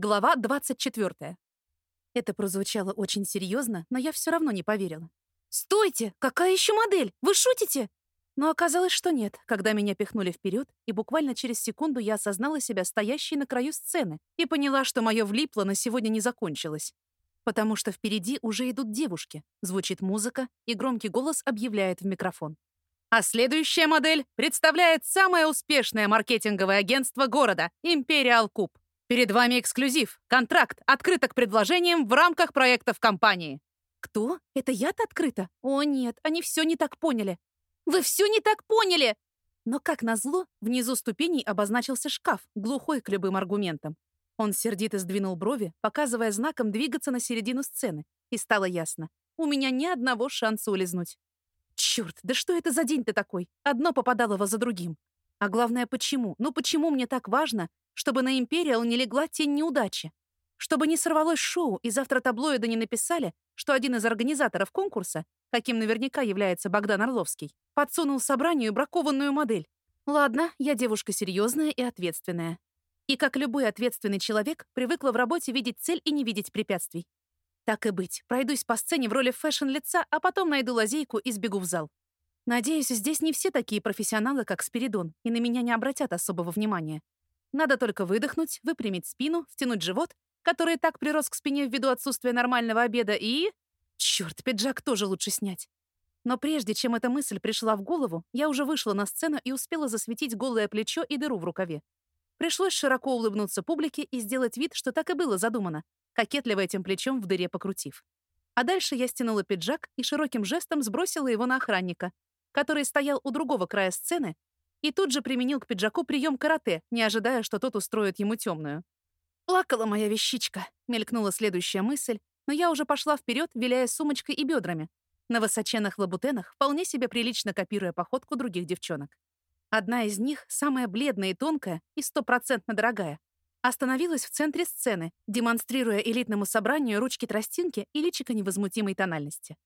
Глава 24. Это прозвучало очень серьезно, но я все равно не поверила. «Стойте! Какая еще модель? Вы шутите?» Но оказалось, что нет, когда меня пихнули вперед, и буквально через секунду я осознала себя стоящей на краю сцены и поняла, что мое влипло на сегодня не закончилось. Потому что впереди уже идут девушки, звучит музыка, и громкий голос объявляет в микрофон. А следующая модель представляет самое успешное маркетинговое агентство города — Imperial Куб. Перед вами эксклюзив. Контракт открыто к предложениям в рамках проектов компании. Кто? Это я-то открыто? О нет, они все не так поняли. Вы все не так поняли! Но, как назло, внизу ступеней обозначился шкаф, глухой к любым аргументам. Он сердито сдвинул брови, показывая знаком двигаться на середину сцены. И стало ясно. У меня ни одного шанса улизнуть. Черт, да что это за день-то такой? Одно попадало во за другим. А главное, почему? Ну почему мне так важно, чтобы на Империал не легла тень неудачи. Чтобы не сорвалось шоу, и завтра таблоиды не написали, что один из организаторов конкурса, каким наверняка является Богдан Орловский, подсунул собранию бракованную модель. Ладно, я девушка серьезная и ответственная. И как любой ответственный человек, привыкла в работе видеть цель и не видеть препятствий. Так и быть, пройдусь по сцене в роли фэшн-лица, а потом найду лазейку и сбегу в зал. Надеюсь, здесь не все такие профессионалы, как Спиридон, и на меня не обратят особого внимания. Надо только выдохнуть, выпрямить спину, втянуть живот, который так прирос к спине ввиду отсутствия нормального обеда, и... Черт, пиджак тоже лучше снять. Но прежде чем эта мысль пришла в голову, я уже вышла на сцену и успела засветить голое плечо и дыру в рукаве. Пришлось широко улыбнуться публике и сделать вид, что так и было задумано, кокетливо этим плечом в дыре покрутив. А дальше я стянула пиджак и широким жестом сбросила его на охранника, который стоял у другого края сцены и тут же применил к пиджаку прием карате, не ожидая, что тот устроит ему темную. «Плакала моя вещичка», — мелькнула следующая мысль, но я уже пошла вперед, виляя сумочкой и бедрами, на высоченных лабутенах, вполне себе прилично копируя походку других девчонок. Одна из них, самая бледная и тонкая, и стопроцентно дорогая, остановилась в центре сцены, демонстрируя элитному собранию ручки-тростинки и личико невозмутимой тональности.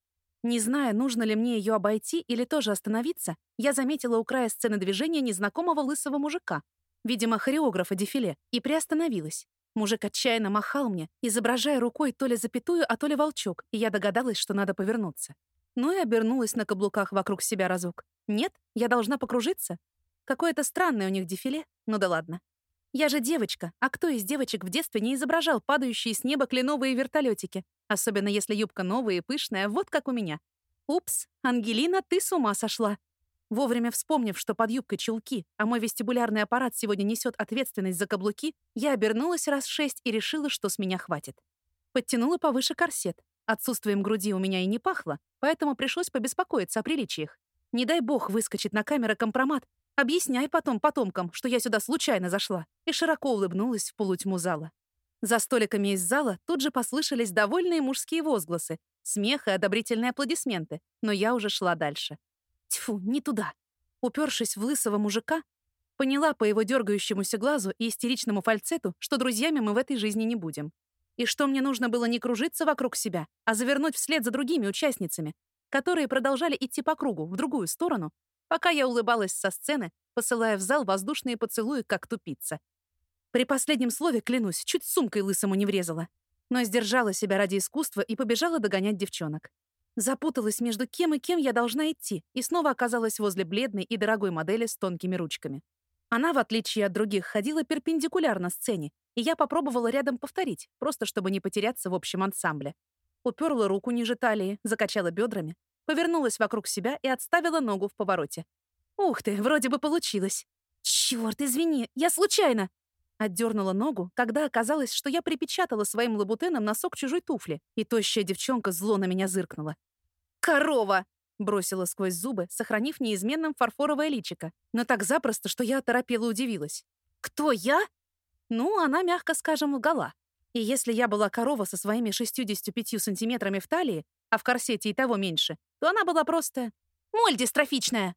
Не зная, нужно ли мне ее обойти или тоже остановиться, я заметила у края сцены движения незнакомого лысого мужика, видимо, хореографа дефиле, и приостановилась. Мужик отчаянно махал мне, изображая рукой то ли запятую, а то ли волчок, и я догадалась, что надо повернуться. Ну и обернулась на каблуках вокруг себя разок. Нет, я должна покружиться? Какое-то странное у них дефиле, ну да ладно. Я же девочка, а кто из девочек в детстве не изображал падающие с неба кленовые вертолетики? Особенно если юбка новая и пышная, вот как у меня. Упс, Ангелина, ты с ума сошла. Вовремя вспомнив, что под юбкой чулки, а мой вестибулярный аппарат сегодня несет ответственность за каблуки, я обернулась раз шесть и решила, что с меня хватит. Подтянула повыше корсет. Отсутствием груди у меня и не пахло, поэтому пришлось побеспокоиться о приличиях. Не дай бог выскочит на камеру компромат. Объясняй потом потомкам, что я сюда случайно зашла. И широко улыбнулась в полутьму зала. За столиками из зала тут же послышались довольные мужские возгласы, смех и одобрительные аплодисменты, но я уже шла дальше. Тьфу, не туда. Упершись в лысого мужика, поняла по его дергающемуся глазу и истеричному фальцету, что друзьями мы в этой жизни не будем. И что мне нужно было не кружиться вокруг себя, а завернуть вслед за другими участницами, которые продолжали идти по кругу, в другую сторону, пока я улыбалась со сцены, посылая в зал воздушные поцелуи, как тупица. При последнем слове, клянусь, чуть сумкой лысому не врезала. Но сдержала себя ради искусства и побежала догонять девчонок. Запуталась между кем и кем я должна идти, и снова оказалась возле бледной и дорогой модели с тонкими ручками. Она, в отличие от других, ходила перпендикулярно сцене, и я попробовала рядом повторить, просто чтобы не потеряться в общем ансамбле. Уперла руку ниже талии, закачала бедрами, повернулась вокруг себя и отставила ногу в повороте. Ух ты, вроде бы получилось. Чёрт, извини, я случайно. Отдернула ногу, когда оказалось, что я припечатала своим лабутеном носок чужой туфли, и тощая девчонка зло на меня зыркнула. «Корова!» — бросила сквозь зубы, сохранив неизменным фарфоровое личико, но так запросто, что я оторопела удивилась. «Кто я?» Ну, она, мягко скажем, лгала. И если я была корова со своими 65 сантиметрами в талии, а в корсете и того меньше, то она была просто... Моль дистрофичная!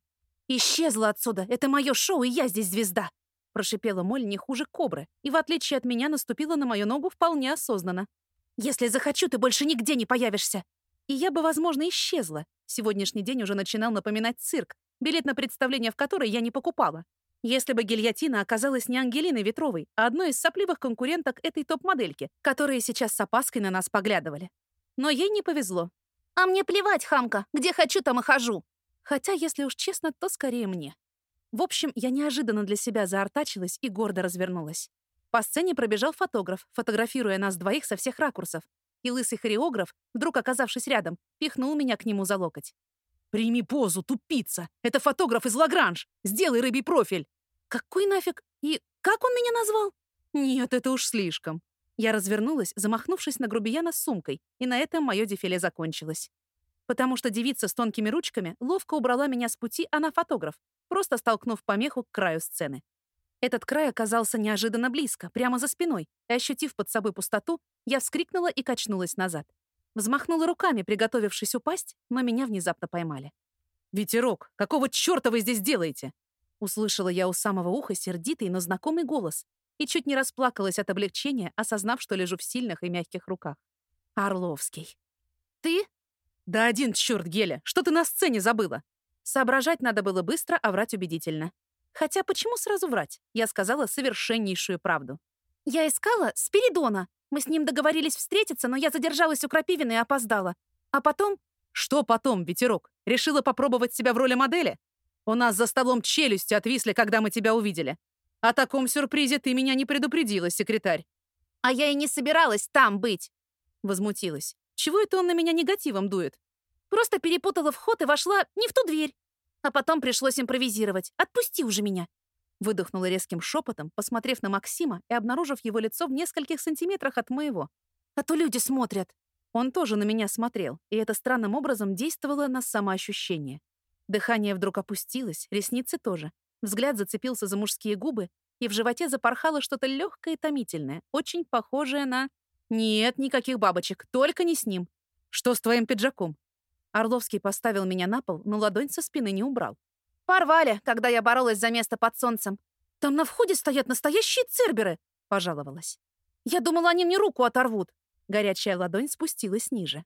Исчезла отсюда, это мое шоу, и я здесь звезда. Прошипела Моль не хуже кобры, и в отличие от меня наступила на мою ногу вполне осознанно. «Если захочу, ты больше нигде не появишься!» И я бы, возможно, исчезла. Сегодняшний день уже начинал напоминать цирк, билет на представление в который я не покупала. Если бы гильотина оказалась не Ангелиной Ветровой, а одной из сопливых конкуренток этой топ-модельки, которые сейчас с опаской на нас поглядывали. Но ей не повезло. «А мне плевать, хамка, где хочу, там и хожу». Хотя, если уж честно, то скорее мне. В общем, я неожиданно для себя заортачилась и гордо развернулась. По сцене пробежал фотограф, фотографируя нас двоих со всех ракурсов. И лысый хореограф, вдруг оказавшись рядом, пихнул меня к нему за локоть. «Прими позу, тупица! Это фотограф из Лагранж! Сделай рыбий профиль!» «Какой нафиг? И как он меня назвал?» «Нет, это уж слишком». Я развернулась, замахнувшись на грубияна с сумкой, и на этом мое дефиле закончилось. Потому что девица с тонкими ручками ловко убрала меня с пути, она фотограф, просто столкнув помеху к краю сцены. Этот край оказался неожиданно близко, прямо за спиной, и, ощутив под собой пустоту, я вскрикнула и качнулась назад. Взмахнула руками, приготовившись упасть, но меня внезапно поймали. «Ветерок, какого чёрта вы здесь делаете?» Услышала я у самого уха сердитый, но знакомый голос и чуть не расплакалась от облегчения, осознав, что лежу в сильных и мягких руках. Орловский. «Ты?» «Да один чёрт, Геля, что ты на сцене забыла?» Соображать надо было быстро, а врать убедительно. Хотя почему сразу врать? Я сказала совершеннейшую правду. «Я искала Спиридона. Мы с ним договорились встретиться, но я задержалась у Крапивина и опоздала. А потом...» «Что потом, ветерок? Решила попробовать себя в роли модели? У нас за столом челюсти отвисли, когда мы тебя увидели. О таком сюрпризе ты меня не предупредила, секретарь». «А я и не собиралась там быть», — возмутилась. «Чего это он на меня негативом дует?» Просто перепутала вход и вошла не в ту дверь. А потом пришлось импровизировать. Отпусти уже меня. Выдохнула резким шепотом, посмотрев на Максима и обнаружив его лицо в нескольких сантиметрах от моего. А то люди смотрят. Он тоже на меня смотрел, и это странным образом действовало на самоощущение. Дыхание вдруг опустилось, ресницы тоже. Взгляд зацепился за мужские губы, и в животе запорхало что-то легкое и томительное, очень похожее на... Нет, никаких бабочек, только не с ним. Что с твоим пиджаком? Орловский поставил меня на пол, но ладонь со спины не убрал. «Порвали, когда я боролась за место под солнцем. Там на входе стоят настоящие церберы!» — пожаловалась. «Я думала, они мне руку оторвут!» Горячая ладонь спустилась ниже.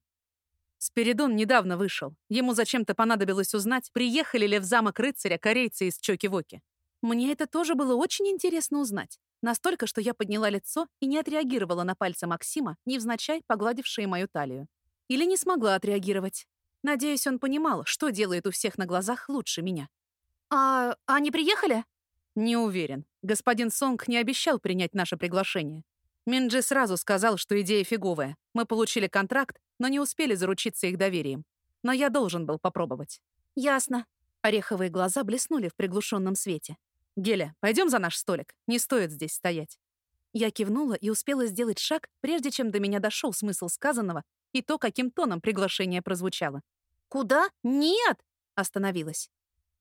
Спиридон недавно вышел. Ему зачем-то понадобилось узнать, приехали ли в замок рыцаря корейцы из Чоки-Воки. Мне это тоже было очень интересно узнать. Настолько, что я подняла лицо и не отреагировала на пальцы Максима, невзначай погладившие мою талию. Или не смогла отреагировать. Надеюсь, он понимал, что делает у всех на глазах лучше меня. «А они приехали?» «Не уверен. Господин Сонг не обещал принять наше приглашение. Минджи сразу сказал, что идея фиговая. Мы получили контракт, но не успели заручиться их доверием. Но я должен был попробовать». «Ясно». Ореховые глаза блеснули в приглушенном свете. «Геля, пойдем за наш столик. Не стоит здесь стоять». Я кивнула и успела сделать шаг, прежде чем до меня дошел смысл сказанного и то, каким тоном приглашение прозвучало. «Куда? Нет!» — остановилась.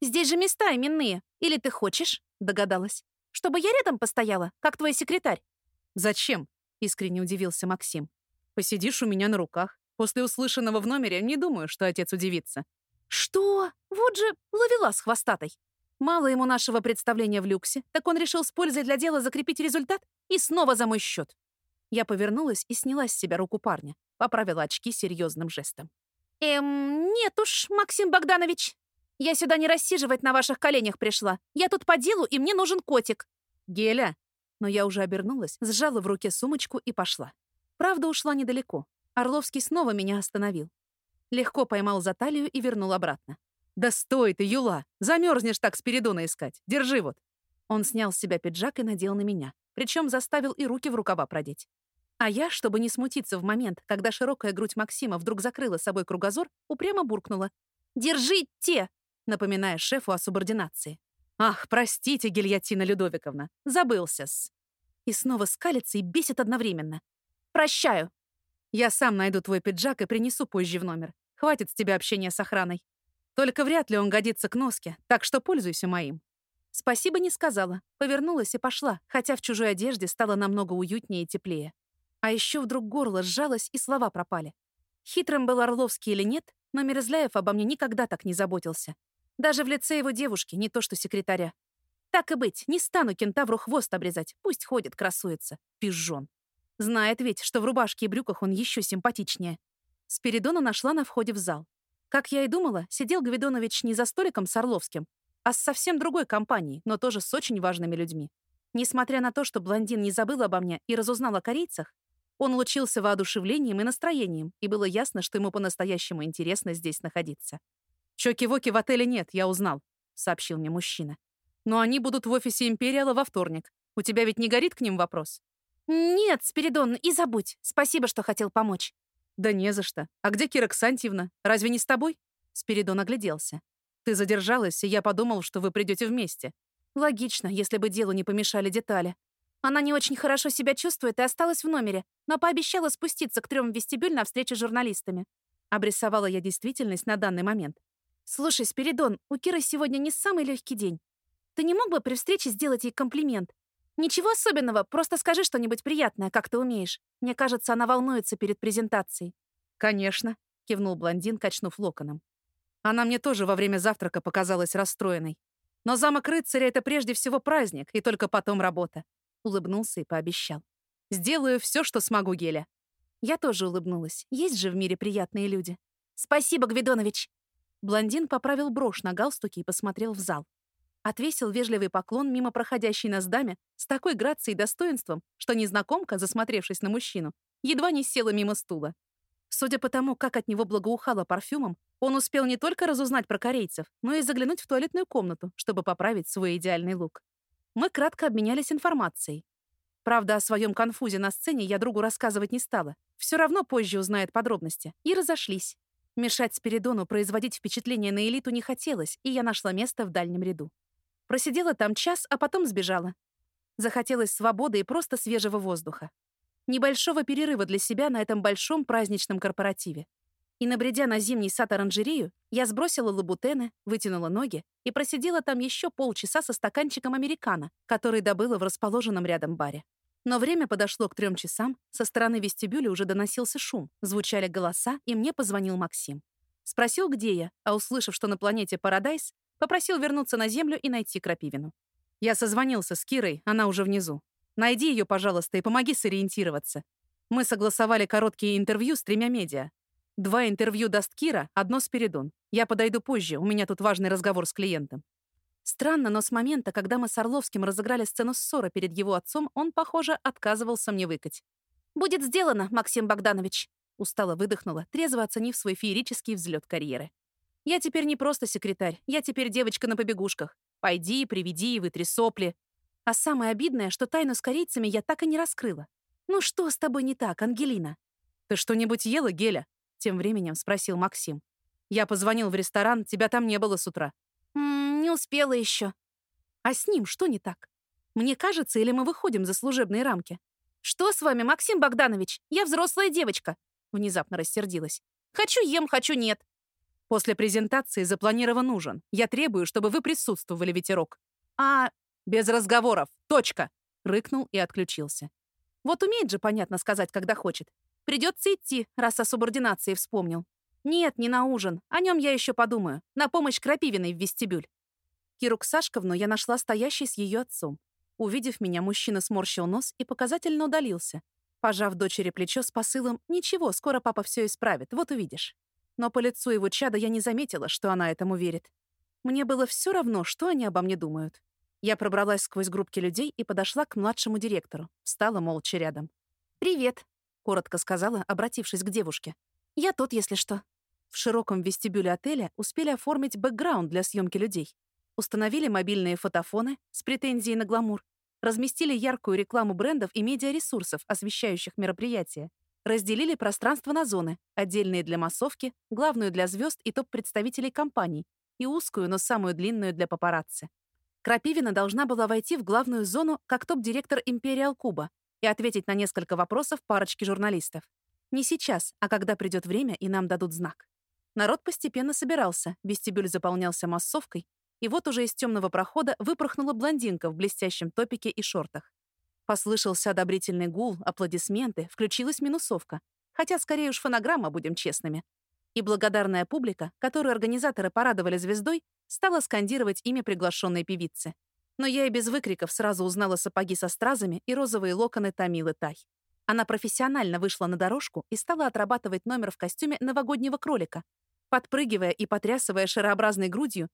«Здесь же места именные. Или ты хочешь?» — догадалась. «Чтобы я рядом постояла, как твой секретарь». «Зачем?» — искренне удивился Максим. «Посидишь у меня на руках. После услышанного в номере не думаю, что отец удивится». «Что? Вот же ловила с хвостатой. Мало ему нашего представления в люксе, так он решил с пользой для дела закрепить результат и снова за мой счет. Я повернулась и сняла с себя руку парня. Поправила очки серьезным жестом. «Эм, нет уж, Максим Богданович. Я сюда не рассиживать на ваших коленях пришла. Я тут по делу, и мне нужен котик». «Геля!» Но я уже обернулась, сжала в руке сумочку и пошла. Правда, ушла недалеко. Орловский снова меня остановил. Легко поймал за талию и вернул обратно. «Да стой ты, Юла! Замерзнешь так Спиридона искать! Держи вот!» Он снял с себя пиджак и надел на меня, причем заставил и руки в рукава продеть. А я, чтобы не смутиться в момент, когда широкая грудь Максима вдруг закрыла собой кругозор, упрямо буркнула. «Держите!» напоминая шефу о субординации. «Ах, простите, Гильотина Людовиковна, забылся-с». И снова скалится и бесит одновременно. «Прощаю. Я сам найду твой пиджак и принесу позже в номер. Хватит с тебя общения с охраной. Только вряд ли он годится к носке, так что пользуйся моим». Спасибо не сказала, повернулась и пошла, хотя в чужой одежде стало намного уютнее и теплее. А еще вдруг горло сжалось, и слова пропали. Хитрым был Орловский или нет, но Мерезляев обо мне никогда так не заботился. Даже в лице его девушки, не то что секретаря. Так и быть, не стану кентавру хвост обрезать, пусть ходит, красуется. Пижон. Знает ведь, что в рубашке и брюках он еще симпатичнее. Спиридона нашла на входе в зал. Как я и думала, сидел Гвидонович не за столиком с Орловским, а с совсем другой компанией, но тоже с очень важными людьми. Несмотря на то, что блондин не забыл обо мне и разузнал о корейцах, он лучился воодушевлением и настроением, и было ясно, что ему по-настоящему интересно здесь находиться. «Чоки-воки в отеле нет, я узнал», — сообщил мне мужчина. «Но они будут в офисе Империала во вторник. У тебя ведь не горит к ним вопрос?» «Нет, Спиридон, и забудь. Спасибо, что хотел помочь». «Да не за что. А где Кира Ксантьевна? Разве не с тобой?» Спиридон огляделся. «Ты задержалась, и я подумал, что вы придете вместе». «Логично, если бы делу не помешали детали. Она не очень хорошо себя чувствует и осталась в номере, но пообещала спуститься к трем в вестибюль на встречу с журналистами». Обрисовала я действительность на данный момент. «Слушай, Спиридон, у Киры сегодня не самый легкий день. Ты не мог бы при встрече сделать ей комплимент? Ничего особенного, просто скажи что-нибудь приятное, как ты умеешь. Мне кажется, она волнуется перед презентацией». «Конечно», — кивнул блондин, качнув локоном. Она мне тоже во время завтрака показалась расстроенной. Но замок рыцаря — это прежде всего праздник, и только потом работа. Улыбнулся и пообещал. «Сделаю все, что смогу, Геля». Я тоже улыбнулась. Есть же в мире приятные люди. «Спасибо, Гвидонович!» Блондин поправил брошь на галстуке и посмотрел в зал. Отвесил вежливый поклон мимо проходящей нас даме с такой грацией и достоинством, что незнакомка, засмотревшись на мужчину, едва не села мимо стула. Судя по тому, как от него благоухало парфюмом, он успел не только разузнать про корейцев, но и заглянуть в туалетную комнату, чтобы поправить свой идеальный лук. Мы кратко обменялись информацией. Правда, о своем конфузе на сцене я другу рассказывать не стала. Все равно позже узнает подробности. И разошлись. Мешать Спиридону производить впечатление на элиту не хотелось, и я нашла место в дальнем ряду. Просидела там час, а потом сбежала. Захотелось свободы и просто свежего воздуха. Небольшого перерыва для себя на этом большом праздничном корпоративе. И, набредя на зимний сад-оранжерею, я сбросила лабутены, вытянула ноги и просидела там еще полчаса со стаканчиком американо, который добыла в расположенном рядом баре. Но время подошло к трем часам, со стороны вестибюля уже доносился шум, звучали голоса, и мне позвонил Максим. Спросил, где я, а услышав, что на планете Парадайз, попросил вернуться на Землю и найти Крапивину. Я созвонился с Кирой, она уже внизу. Найди ее, пожалуйста, и помоги сориентироваться. Мы согласовали короткие интервью с тремя медиа, Два интервью даст Кира, одно Спиридон. Я подойду позже, у меня тут важный разговор с клиентом. Странно, но с момента, когда мы с Орловским разыграли сцену ссоры перед его отцом, он, похоже, отказывался мне выкать. «Будет сделано, Максим Богданович», — устало выдохнула, трезво оценив свой феерический взлет карьеры. «Я теперь не просто секретарь, я теперь девочка на побегушках. Пойди, приведи и вытри сопли. А самое обидное, что тайну с корейцами я так и не раскрыла. Ну что с тобой не так, Ангелина? Ты что-нибудь ела, Геля? Тем временем спросил Максим. «Я позвонил в ресторан, тебя там не было с утра». «М -м, «Не успела еще». «А с ним что не так? Мне кажется, или мы выходим за служебные рамки?» «Что с вами, Максим Богданович? Я взрослая девочка», — внезапно рассердилась. «Хочу ем, хочу нет». «После презентации запланирован ужин. Я требую, чтобы вы присутствовали, ветерок». «А...» «Без разговоров. Точка!» — рыкнул и отключился. Вот умеет же, понятно, сказать, когда хочет. Придется идти, раз о субординации вспомнил. Нет, не на ужин. О нем я еще подумаю. На помощь Крапивиной в вестибюль. Киру Ксашковну я нашла стоящей с ее отцом. Увидев меня, мужчина сморщил нос и показательно удалился, пожав дочери плечо с посылом «Ничего, скоро папа все исправит, вот увидишь». Но по лицу его чада я не заметила, что она этому верит. Мне было все равно, что они обо мне думают. Я пробралась сквозь группки людей и подошла к младшему директору, встала молча рядом. «Привет», коротко сказала, обратившись к девушке. «Я тут, если что». В широком вестибюле отеля успели оформить бэкграунд для съемки людей. Установили мобильные фотофоны с претензией на гламур, разместили яркую рекламу брендов и медиаресурсов, освещающих мероприятия, разделили пространство на зоны, отдельные для массовки, главную для звезд и топ-представителей компаний, и узкую, но самую длинную для папарацци. Крапивина должна была войти в главную зону как топ-директор Империал Куба, и ответить на несколько вопросов парочки журналистов. Не сейчас, а когда придет время и нам дадут знак. Народ постепенно собирался, вестибюль заполнялся массовкой, и вот уже из темного прохода выпорхнула блондинка в блестящем топике и шортах. Послышался одобрительный гул, аплодисменты, включилась минусовка. Хотя скорее уж фонограмма, будем честными. И благодарная публика, которую организаторы порадовали звездой, стала скандировать имя приглашенной певицы но я и без выкриков сразу узнала сапоги со стразами и розовые локоны Тамилы Тай. Она профессионально вышла на дорожку и стала отрабатывать номер в костюме новогоднего кролика. Подпрыгивая и потрясывая шарообразной грудью,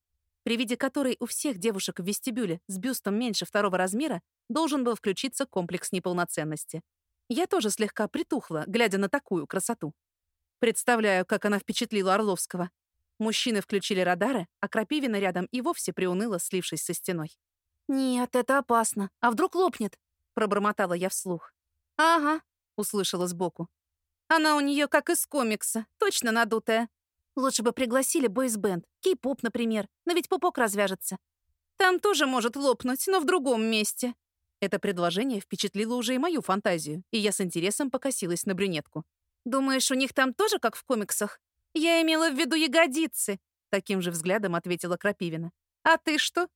при виде которой у всех девушек в вестибюле с бюстом меньше второго размера должен был включиться комплекс неполноценности. Я тоже слегка притухла, глядя на такую красоту. Представляю, как она впечатлила Орловского. Мужчины включили радары, а Крапивина рядом и вовсе приуныла, слившись со стеной. «Нет, это опасно. А вдруг лопнет?» — пробормотала я вслух. «Ага», — услышала сбоку. «Она у нее как из комикса, точно надутая. Лучше бы пригласили бойсбенд, кей-поп, например, но ведь пупок развяжется. Там тоже может лопнуть, но в другом месте». Это предложение впечатлило уже и мою фантазию, и я с интересом покосилась на брюнетку. «Думаешь, у них там тоже как в комиксах?» «Я имела в виду ягодицы», — таким же взглядом ответила Крапивина. «А ты что?»